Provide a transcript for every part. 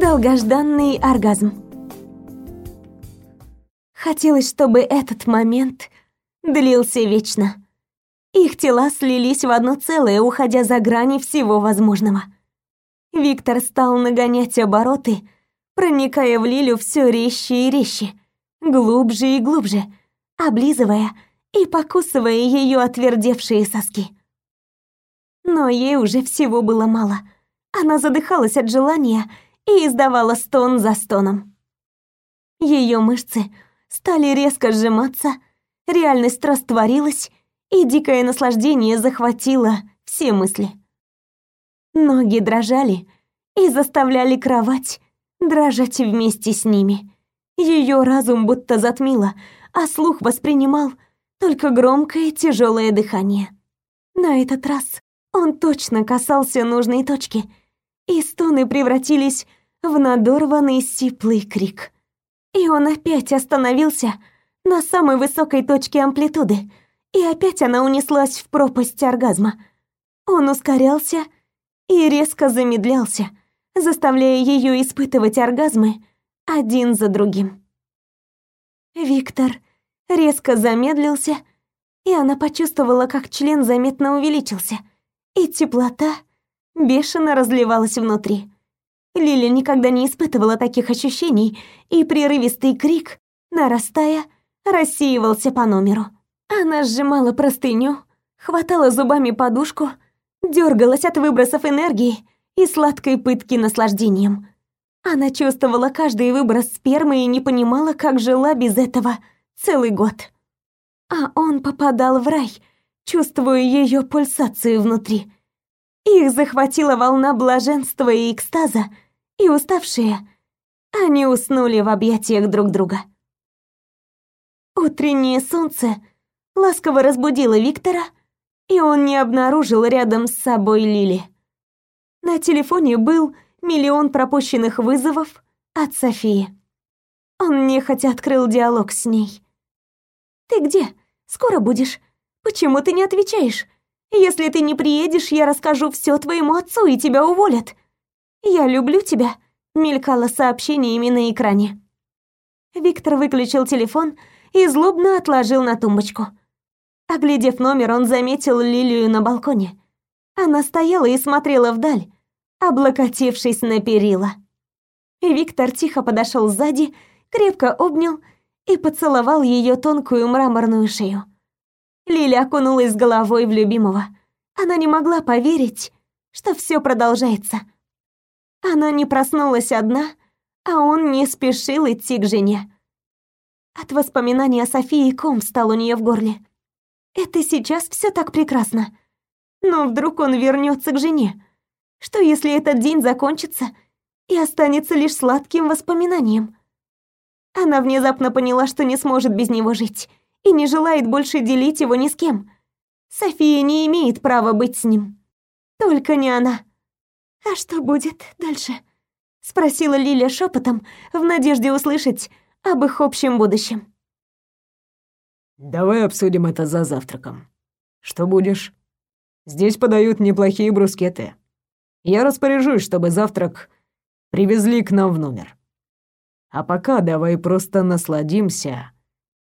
Долгожданный оргазм. Хотелось, чтобы этот момент длился вечно. Их тела слились в одно целое, уходя за грани всего возможного. Виктор стал нагонять обороты, проникая в Лилю все резче и резче, глубже и глубже, облизывая и покусывая ее отвердевшие соски. Но ей уже всего было мало. Она задыхалась от желания и издавала стон за стоном. Ее мышцы стали резко сжиматься, реальность растворилась, и дикое наслаждение захватило все мысли. Ноги дрожали и заставляли кровать дрожать вместе с ними. Ее разум будто затмило, а слух воспринимал только громкое тяжелое дыхание. На этот раз он точно касался нужной точки, и стоны превратились в надорванный сиплый крик. И он опять остановился на самой высокой точке амплитуды, и опять она унеслась в пропасть оргазма. Он ускорялся и резко замедлялся, заставляя ее испытывать оргазмы один за другим. Виктор резко замедлился, и она почувствовала, как член заметно увеличился, и теплота бешено разливалась внутри. Лиля никогда не испытывала таких ощущений, и прерывистый крик, нарастая, рассеивался по номеру. Она сжимала простыню, хватала зубами подушку, дергалась от выбросов энергии и сладкой пытки наслаждением. Она чувствовала каждый выброс спермы и не понимала, как жила без этого целый год. А он попадал в рай, чувствуя ее пульсацию внутри. Их захватила волна блаженства и экстаза, и уставшие, они уснули в объятиях друг друга. Утреннее солнце ласково разбудило Виктора, и он не обнаружил рядом с собой Лили. На телефоне был миллион пропущенных вызовов от Софии. Он нехотя открыл диалог с ней. «Ты где? Скоро будешь? Почему ты не отвечаешь? Если ты не приедешь, я расскажу все твоему отцу, и тебя уволят. Я люблю тебя», — мелькало сообщениями на экране. Виктор выключил телефон и злобно отложил на тумбочку. Оглядев номер, он заметил Лилию на балконе. Она стояла и смотрела вдаль, облокотившись на перила. Виктор тихо подошел сзади, крепко обнял и поцеловал ее тонкую мраморную шею. Лиля окунулась головой в любимого. Она не могла поверить, что все продолжается. Она не проснулась одна, а он не спешил идти к жене. От воспоминаний о Софии ком стал у нее в горле. Это сейчас все так прекрасно. Но вдруг он вернется к жене, что если этот день закончится и останется лишь сладким воспоминанием? Она внезапно поняла, что не сможет без него жить и не желает больше делить его ни с кем. София не имеет права быть с ним. Только не она. «А что будет дальше?» — спросила Лиля шепотом в надежде услышать об их общем будущем. «Давай обсудим это за завтраком. Что будешь? Здесь подают неплохие брускеты. Я распоряжусь, чтобы завтрак привезли к нам в номер. А пока давай просто насладимся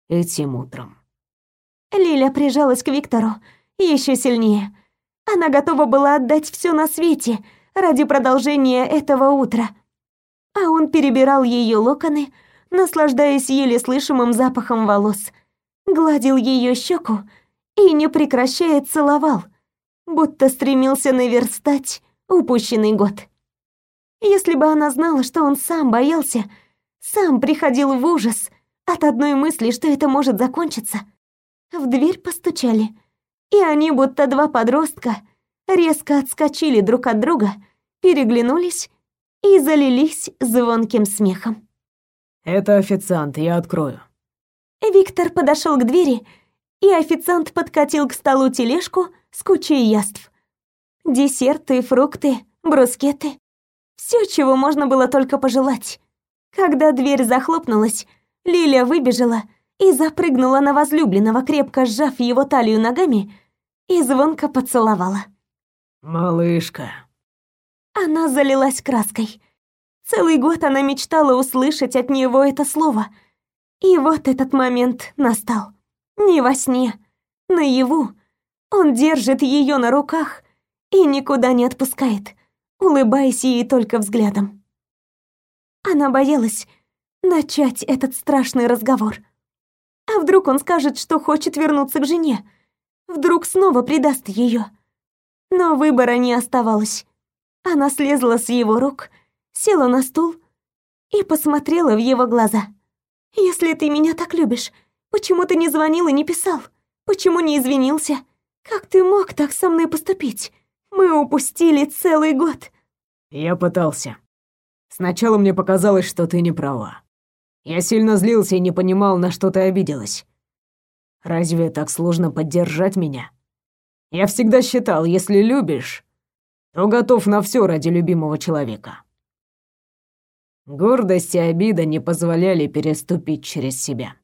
этим утром. Лиля прижалась к Виктору еще сильнее. Она готова была отдать все на свете ради продолжения этого утра. А он перебирал ее локоны, наслаждаясь еле слышимым запахом волос, гладил ее щеку и, не прекращая, целовал, будто стремился наверстать упущенный год. Если бы она знала, что он сам боялся, сам приходил в ужас от одной мысли, что это может закончиться. В дверь постучали, и они, будто два подростка, резко отскочили друг от друга, переглянулись и залились звонким смехом. «Это официант, я открою». Виктор подошел к двери, и официант подкатил к столу тележку с кучей яств. Десерты, фрукты, брускеты. Все, чего можно было только пожелать. Когда дверь захлопнулась, Лиля выбежала и запрыгнула на возлюбленного, крепко сжав его талию ногами, и звонко поцеловала. «Малышка». Она залилась краской. Целый год она мечтала услышать от него это слово. И вот этот момент настал. Не во сне, наяву. Он держит ее на руках и никуда не отпускает, улыбаясь ей только взглядом. Она боялась начать этот страшный разговор. А вдруг он скажет, что хочет вернуться к жене? Вдруг снова предаст ее? Но выбора не оставалось. Она слезла с его рук, села на стул и посмотрела в его глаза. «Если ты меня так любишь, почему ты не звонил и не писал? Почему не извинился? Как ты мог так со мной поступить? Мы упустили целый год». «Я пытался. Сначала мне показалось, что ты не права. Я сильно злился и не понимал, на что ты обиделась. Разве так сложно поддержать меня? Я всегда считал, если любишь, то готов на все ради любимого человека. Гордость и обида не позволяли переступить через себя.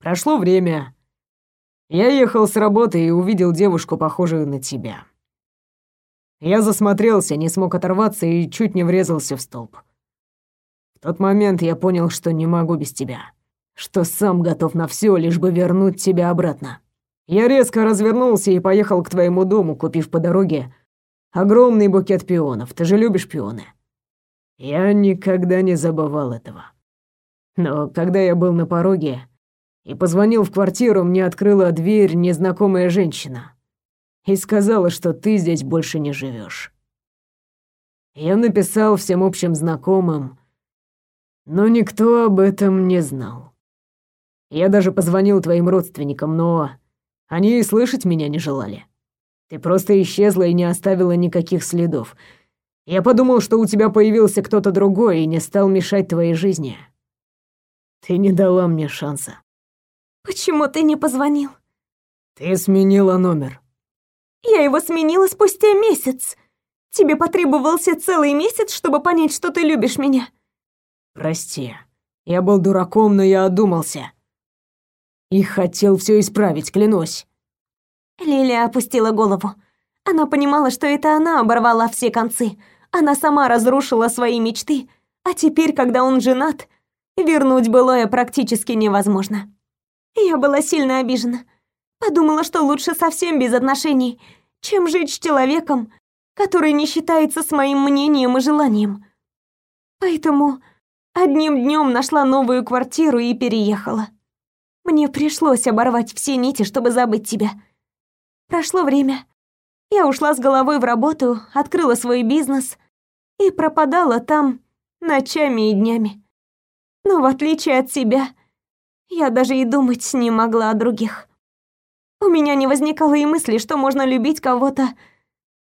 Прошло время. Я ехал с работы и увидел девушку, похожую на тебя. Я засмотрелся, не смог оторваться и чуть не врезался в столб. В тот момент я понял, что не могу без тебя, что сам готов на все, лишь бы вернуть тебя обратно. Я резко развернулся и поехал к твоему дому, купив по дороге огромный букет пионов. Ты же любишь пионы. Я никогда не забывал этого. Но когда я был на пороге и позвонил в квартиру, мне открыла дверь незнакомая женщина и сказала, что ты здесь больше не живешь. Я написал всем общим знакомым, но никто об этом не знал. Я даже позвонил твоим родственникам, но они и слышать меня не желали. Ты просто исчезла и не оставила никаких следов. Я подумал, что у тебя появился кто-то другой и не стал мешать твоей жизни. Ты не дала мне шанса. Почему ты не позвонил? Ты сменила номер. Я его сменила спустя месяц. Тебе потребовался целый месяц, чтобы понять, что ты любишь меня. Прости. Я был дураком, но я одумался. И хотел все исправить, клянусь. Лилия опустила голову. Она понимала, что это она оборвала все концы. Она сама разрушила свои мечты, а теперь, когда он женат, вернуть былое практически невозможно. Я была сильно обижена. Подумала, что лучше совсем без отношений, чем жить с человеком, который не считается с моим мнением и желанием. Поэтому одним днем нашла новую квартиру и переехала. Мне пришлось оборвать все нити, чтобы забыть тебя. Прошло время. Я ушла с головой в работу, открыла свой бизнес и пропадала там ночами и днями. Но в отличие от себя, я даже и думать не могла о других. У меня не возникало и мысли, что можно любить кого-то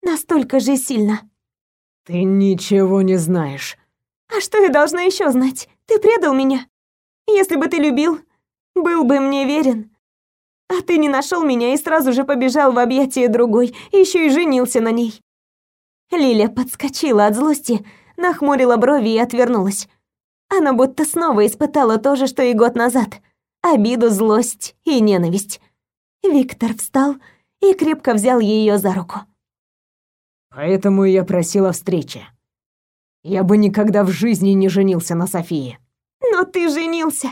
настолько же сильно. Ты ничего не знаешь. А что я должна еще знать? Ты предал меня. Если бы ты любил, был бы мне верен. А ты не нашел меня и сразу же побежал в объятия другой, еще и женился на ней. Лиля подскочила от злости, нахмурила брови и отвернулась. Она будто снова испытала то же, что и год назад. Обиду, злость и ненависть. Виктор встал и крепко взял ее за руку. Поэтому я просила встречи. Я бы никогда в жизни не женился на Софии. Но ты женился.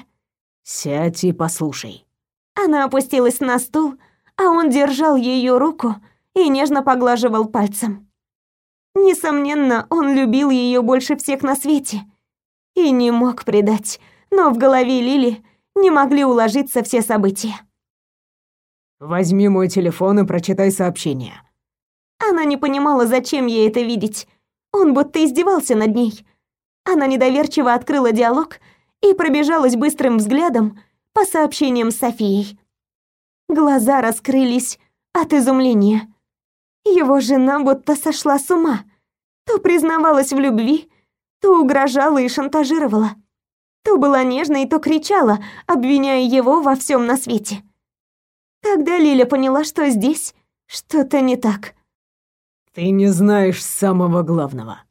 Сядь и послушай. Она опустилась на стул, а он держал ее руку и нежно поглаживал пальцем. Несомненно, он любил ее больше всех на свете и не мог предать, но в голове Лили не могли уложиться все события. «Возьми мой телефон и прочитай сообщение». Она не понимала, зачем ей это видеть. Он будто издевался над ней. Она недоверчиво открыла диалог и пробежалась быстрым взглядом по сообщениям с Софией. Глаза раскрылись от изумления. Его жена будто сошла с ума. То признавалась в любви, то угрожала и шантажировала. То была нежной, то кричала, обвиняя его во всем на свете. Тогда Лиля поняла, что здесь что-то не так. «Ты не знаешь самого главного.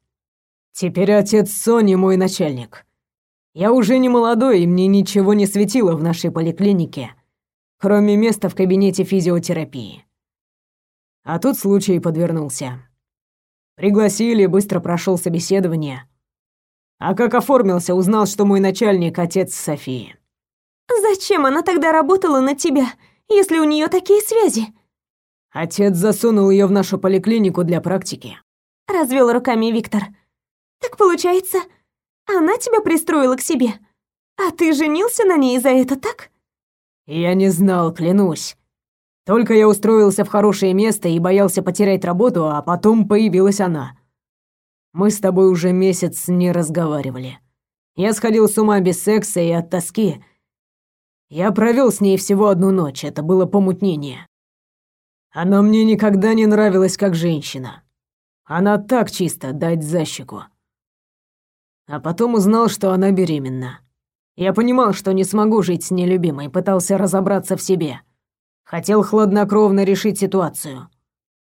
Теперь отец Сони мой начальник. Я уже не молодой, и мне ничего не светило в нашей поликлинике, кроме места в кабинете физиотерапии. А тут случай подвернулся. Пригласили, быстро прошел собеседование. А как оформился, узнал, что мой начальник — отец Софии. Зачем она тогда работала на тебя, если у нее такие связи? Отец засунул ее в нашу поликлинику для практики. Развел руками Виктор. Так получается, она тебя пристроила к себе, а ты женился на ней за это, так? Я не знал, клянусь. Только я устроился в хорошее место и боялся потерять работу, а потом появилась она. Мы с тобой уже месяц не разговаривали. Я сходил с ума без секса и от тоски. Я провел с ней всего одну ночь, это было помутнение. Она мне никогда не нравилась как женщина. Она так чисто дать за щеку. А потом узнал, что она беременна. Я понимал, что не смогу жить с нелюбимой, пытался разобраться в себе. Хотел хладнокровно решить ситуацию.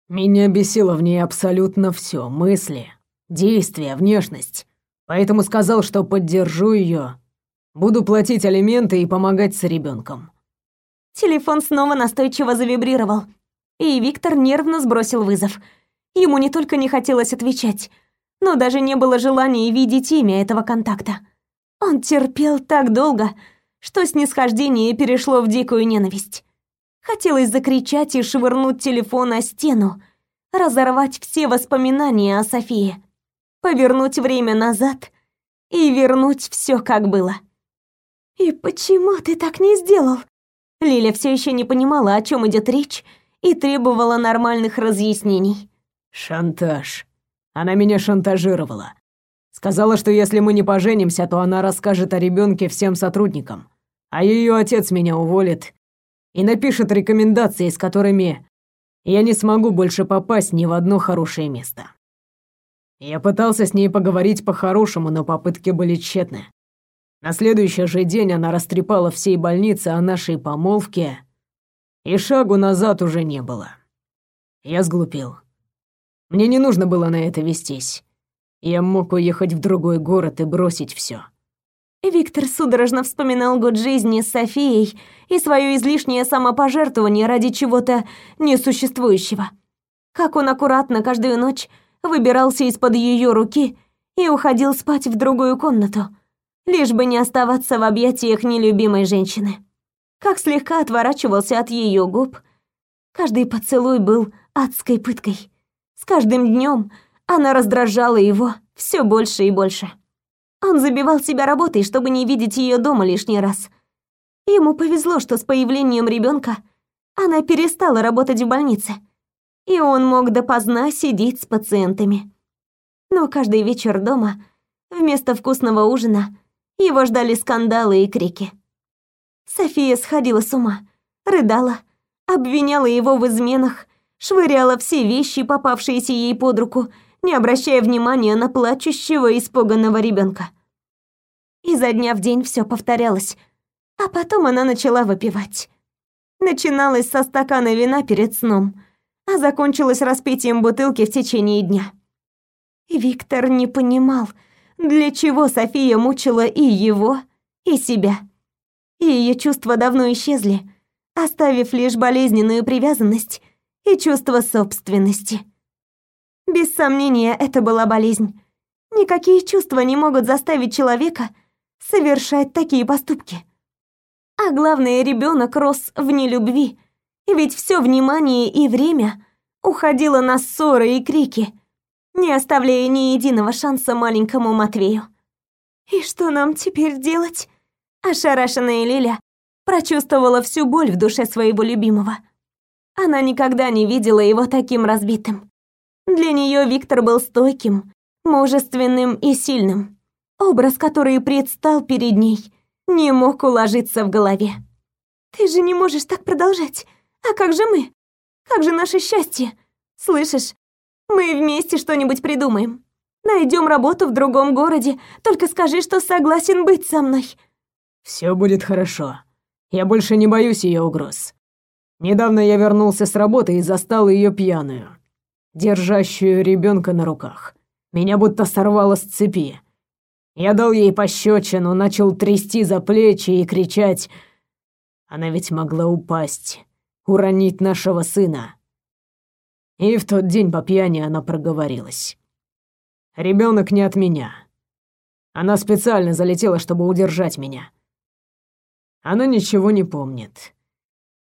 Меня бесило в ней абсолютно все: мысли, действия, внешность. Поэтому сказал, что поддержу ее, буду платить алименты и помогать с ребенком. Телефон снова настойчиво завибрировал, и Виктор нервно сбросил вызов – Ему не только не хотелось отвечать, но даже не было желания видеть имя этого контакта. Он терпел так долго, что снисхождение перешло в дикую ненависть. Хотелось закричать и швырнуть телефон о стену, разорвать все воспоминания о Софии, повернуть время назад и вернуть все как было. «И почему ты так не сделал?» Лиля все еще не понимала, о чем идет речь, и требовала нормальных разъяснений. Шантаж. Она меня шантажировала. Сказала, что если мы не поженимся, то она расскажет о ребенке всем сотрудникам, а ее отец меня уволит и напишет рекомендации, с которыми я не смогу больше попасть ни в одно хорошее место. Я пытался с ней поговорить по-хорошему, но попытки были тщетны. На следующий же день она растрепала всей больнице о нашей помолвке, и шагу назад уже не было. Я сглупил. Мне не нужно было на это вестись. Я мог уехать в другой город и бросить все. Виктор судорожно вспоминал год жизни с Софией и свое излишнее самопожертвование ради чего-то несуществующего. Как он аккуратно каждую ночь выбирался из-под ее руки и уходил спать в другую комнату, лишь бы не оставаться в объятиях нелюбимой женщины. Как слегка отворачивался от ее губ. Каждый поцелуй был адской пыткой. С каждым днем она раздражала его все больше и больше. Он забивал себя работой, чтобы не видеть ее дома лишний раз. Ему повезло, что с появлением ребенка она перестала работать в больнице, и он мог допоздна сидеть с пациентами. Но каждый вечер дома, вместо вкусного ужина, его ждали скандалы и крики. София сходила с ума, рыдала, обвиняла его в изменах, швыряла все вещи, попавшиеся ей под руку, не обращая внимания на плачущего испуганного ребенка. Изо дня в день все повторялось, а потом она начала выпивать. Начиналось со стакана вина перед сном, а закончилось распитием бутылки в течение дня. Виктор не понимал, для чего София мучила и его, и себя. И ее чувства давно исчезли, оставив лишь болезненную привязанность и чувство собственности. Без сомнения, это была болезнь. Никакие чувства не могут заставить человека совершать такие поступки. А главное, ребенок рос в нелюбви, ведь все внимание и время уходило на ссоры и крики, не оставляя ни единого шанса маленькому Матвею. «И что нам теперь делать?» Ошарашенная Лиля прочувствовала всю боль в душе своего любимого – она никогда не видела его таким разбитым. Для нее Виктор был стойким, мужественным и сильным. Образ, который предстал перед ней, не мог уложиться в голове. «Ты же не можешь так продолжать. А как же мы? Как же наше счастье? Слышишь? Мы вместе что-нибудь придумаем. Найдем работу в другом городе. Только скажи, что согласен быть со мной». Все будет хорошо. Я больше не боюсь ее угроз. Недавно я вернулся с работы и застал ее пьяную, держащую ребенка на руках. Меня будто сорвало с цепи. Я дал ей пощечину, начал трясти за плечи и кричать. Она ведь могла упасть, уронить нашего сына. И в тот день по пьяни она проговорилась. Ребенок не от меня. Она специально залетела, чтобы удержать меня. Она ничего не помнит.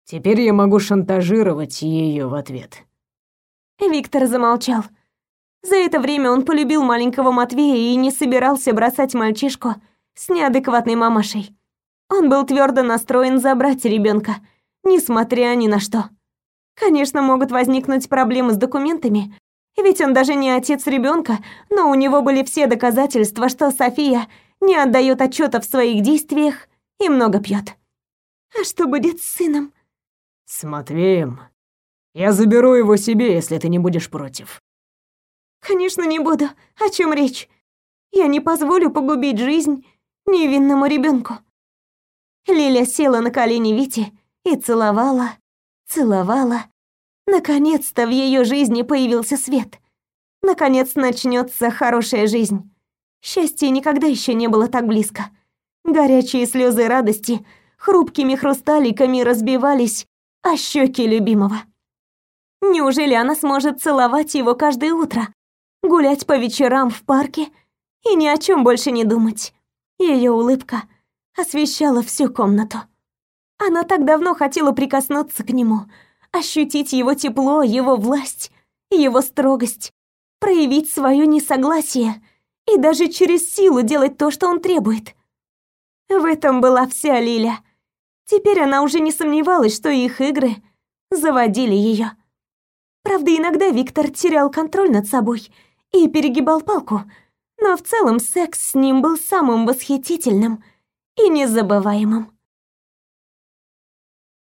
Теперь я могу шантажировать ее в ответ. Виктор замолчал. За это время он полюбил маленького Матвея и не собирался бросать мальчишку с неадекватной мамашей. Он был твердо настроен забрать ребенка, несмотря ни на что. Конечно, могут возникнуть проблемы с документами, ведь он даже не отец ребенка, но у него были все доказательства, что София не отдает отчета в своих действиях и много пьет. А что будет с сыном? С Матвеем. Я заберу его себе, если ты не будешь против. Конечно, не буду. О чем речь? Я не позволю погубить жизнь невинному ребенку. Лиля села на колени Вити и целовала, целовала. Наконец-то в ее жизни появился свет. Наконец начнется хорошая жизнь. Счастье никогда еще не было так близко. Горячие слезы радости хрупкими хрусталиками разбивались о щеки любимого. Неужели она сможет целовать его каждое утро, гулять по вечерам в парке и ни о чем больше не думать? Ее улыбка освещала всю комнату. Она так давно хотела прикоснуться к нему, ощутить его тепло, его власть, его строгость, проявить свое несогласие и даже через силу делать то, что он требует. В этом была вся Лиля. Теперь она уже не сомневалась, что их игры заводили ее. Правда, иногда Виктор терял контроль над собой и перегибал палку, но в целом секс с ним был самым восхитительным и незабываемым.